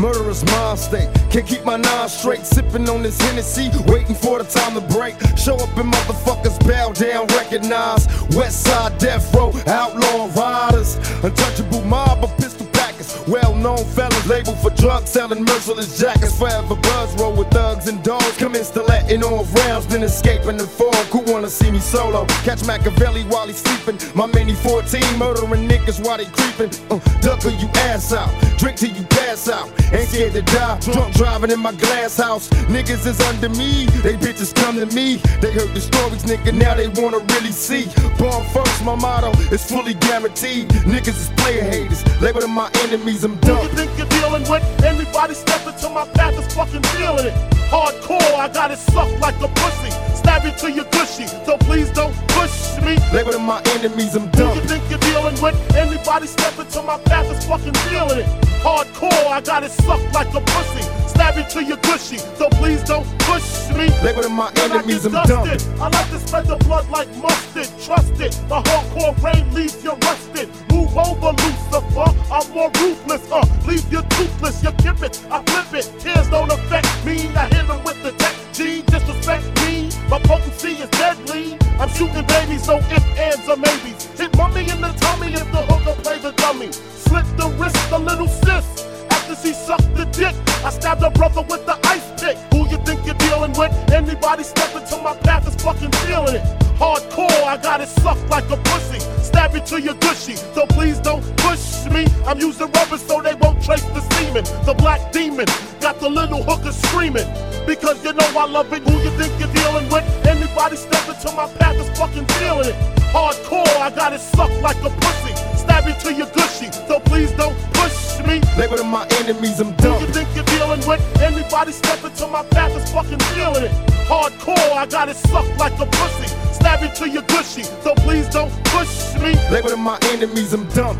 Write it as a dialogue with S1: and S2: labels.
S1: Murderous mind state. Can't keep my nine straight. Sipping on this Hennessy, waiting for the time to break. Show up and motherfuckers bow down, recognize. West side death row, outlaw riders. Untouchable mob of pistol packers. Well known fellas labeled for drug selling, merciless jackets. Forever buzz roll with thugs and dogs. Commence to letting off rounds, then escaping the fog. Who wanna see me solo? Catch Makaveli while he's sleeping. My mini 14 murdering niggas while they creeping. Uh, duck you ass out. Drink till you scared to die. Drunk driving in my glass house. Niggas is under me. They bitches come to me. They heard the stories, nigga. Now they wanna really see. Born first, my motto is fully guaranteed. Niggas is player haters. Label them my enemies. I'm
S2: Who
S1: done.
S2: you think you're dealing with? Anybody step into my path is fucking feeling it. Hardcore, I got it sucked like a pussy. Stab you to your gushy, so please don't push me.
S1: Label them my enemies. I'm
S2: Who you
S1: done.
S2: think you're dealing with? Anybody step into my path is fucking feeling it. Hardcore, I got it sucked like a pussy. Stab you to your gushy, so please don't push me.
S1: Label them my
S2: When I
S1: enemies. I'm
S2: dusted, I like to spread the blood like mustard. Trust it, the hardcore rain leaves you rusted. Move over, Lucifer. I'm more ruthless. Uh, leave you toothless. You kip it, I flip it. Tears don't affect me. I hit 'em with the tech G. Disrespect me. My potency is deadly. I'm shooting babies, so if ands or maybes. Hit mummy in the tummy if the hooker play the dummy. Slit the wrist, a little sis. After she sucked the dick, I stabbed her brother with the ice pick. Who you think you're dealing with? Anybody step into my path is fucking feeling it. Hardcore, I got it sucked like a pussy. Stab you to your gushy, so please don't push me. I'm using rubber so they won't trace the semen. The black demon got the little hooker screaming. Because you know I love it. Who you think you're dealing with? Anybody step into my path is fucking feeling it. Hardcore, I got it sucked like a pussy. Stab you to your gushy, so please don't push me.
S1: Label my enemies. I'm
S2: Who you think you're dealing with? Anybody step to my path is fucking feeling it. Hardcore, I got it sucked like a pussy. Stab you to your gushy, so please don't push me.
S1: Label my enemies. I'm done.